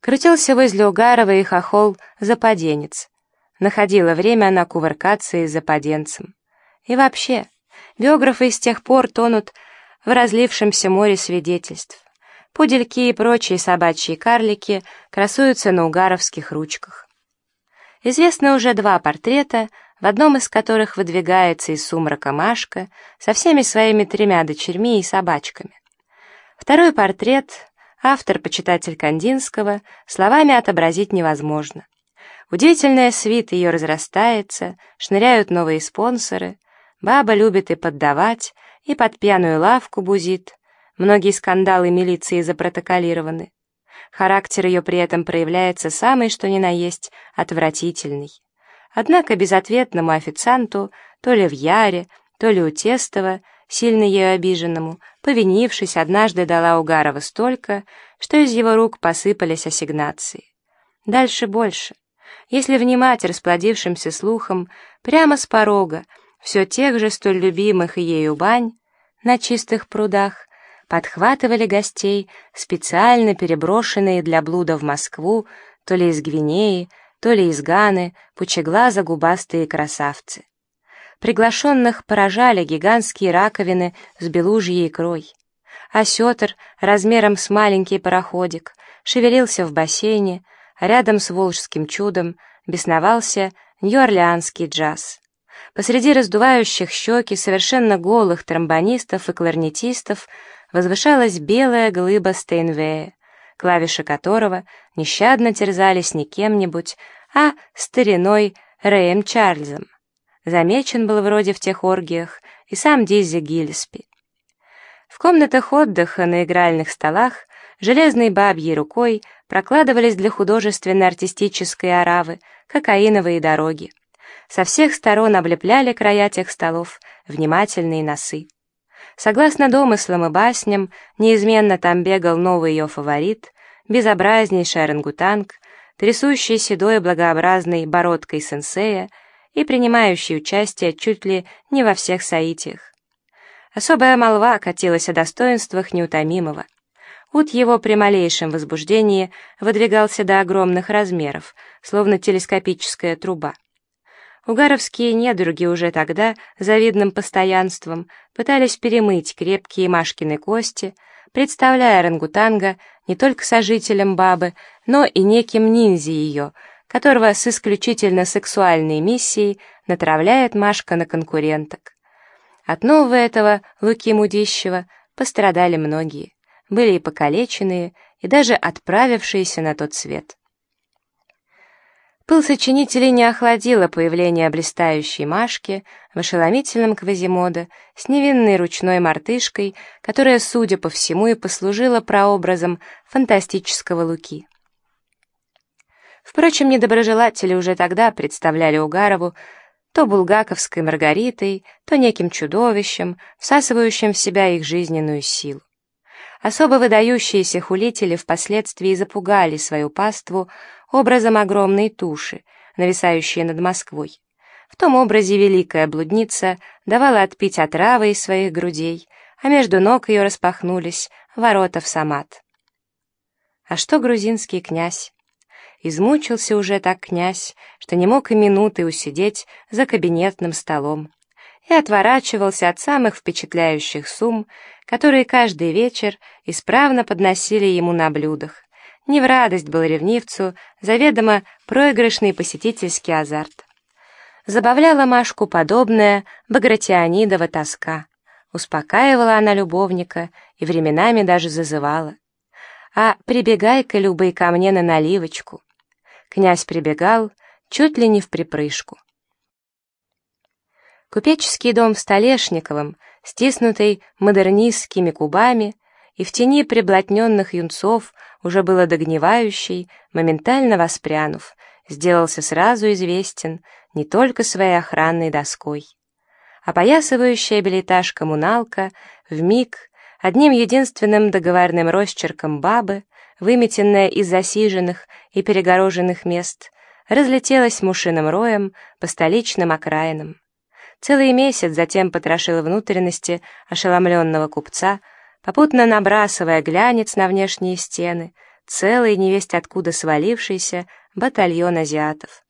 Крутился возле Угарова и хохол западенец. Находило время она кувыркаться и западенцем. И вообще, биографы с тех пор тонут в разлившемся море свидетельств. Пудельки и прочие собачьи карлики красуются на угаровских ручках. Известно уже два портрета, в одном из которых выдвигается из сумрака Машка со всеми своими тремя дочерьми и собачками. Второй портрет автор-почитатель Кандинского словами отобразить невозможно. Удивительная свита ее разрастается, шныряют новые спонсоры, баба любит и поддавать, и под пьяную лавку бузит, многие скандалы милиции запротоколированы. Характер ее при этом проявляется самый что ни на есть отвратительный. Однако безответному официанту, то ли в Яре, то ли у Тестова, сильно ею обиженному, повинившись, однажды дала Угарова столько, что из его рук посыпались ассигнации. Дальше больше. Если внимать расплодившимся слухам, прямо с порога, все тех же столь любимых ею бань на чистых прудах, подхватывали гостей, специально переброшенные для блуда в Москву, то ли из Гвинеи, то ли из Ганы, пучеглазо-губастые красавцы. Приглашенных поражали гигантские раковины с белужьей икрой. Осетр размером с маленький пароходик шевелился в бассейне, а рядом с волжским чудом бесновался нью-орлеанский джаз. Посреди раздувающих щеки совершенно голых тромбонистов и кларнетистов возвышалась белая глыба Стейнвея, клавиши которого нещадно терзались не кем-нибудь, а стариной Рэем Чарльзом. Замечен был вроде в тех оргиях и сам Диззи Гиллеспи. В комнатах отдыха на игральных столах железной бабьей рукой прокладывались для художественно-артистической оравы кокаиновые дороги. Со всех сторон облепляли края тех столов внимательные носы. Согласно домыслам и басням, неизменно там бегал новый ее фаворит, безобразнейший орангутанг, трясущий седой благообразной бородкой сенсея и принимающий участие чуть ли не во всех соитиях. Особая молва катилась о достоинствах неутомимого. Ут его при малейшем возбуждении выдвигался до огромных размеров, словно телескопическая труба. Угаровские недруги уже тогда завидным постоянством пытались перемыть крепкие Машкины кости, представляя орангутанга не только сожителем бабы, но и неким ниндзи ее, которого с исключительно сексуальной миссией натравляет Машка на конкуренток. От нового этого Луки Мудищева пострадали многие, были и покалеченные, и даже отправившиеся на тот свет. Пыл сочинителей не охладило появление блистающей Машки в ошеломительном Квазимода с невинной ручной мартышкой, которая, судя по всему, и послужила прообразом фантастического Луки. Впрочем, недоброжелатели уже тогда представляли Угарову то булгаковской Маргаритой, то неким чудовищем, всасывающим в себя их жизненную силу. Особо выдающиеся хулители впоследствии запугали свою паству образом огромной туши, нависающей над Москвой. В том образе великая блудница давала отпить отравы из своих грудей, а между ног ее распахнулись ворота в самат. А что грузинский князь? Измучился уже так князь, что не мог и минуты усидеть за кабинетным столом и отворачивался от самых впечатляющих сумм, которые каждый вечер исправно подносили ему на блюдах. Не в радость был ревнивцу заведомо проигрышный посетительский азарт. Забавляла Машку подобная багратионидова тоска. Успокаивала она любовника и временами даже зазывала. «А прибегай-ка, Любый, ко мне на наливочку». Князь прибегал чуть ли не в припрыжку. Купеческий дом в Столешниковом, стиснутый модернистскими кубами, и в тени приблотненных юнцов, уже было догнивающий, моментально воспрянув, сделался сразу известен не только своей охранной доской. Опоясывающая билетаж коммуналка вмиг одним единственным договорным росчерком бабы, выметенная из засиженных и перегороженных мест, разлетелась мушиным роем по столичным окраинам. Целый месяц затем потрошил внутренности ошеломленного купца, попутно набрасывая глянец на внешние стены, целый невесть откуда свалившийся батальон азиатов.